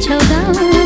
敲打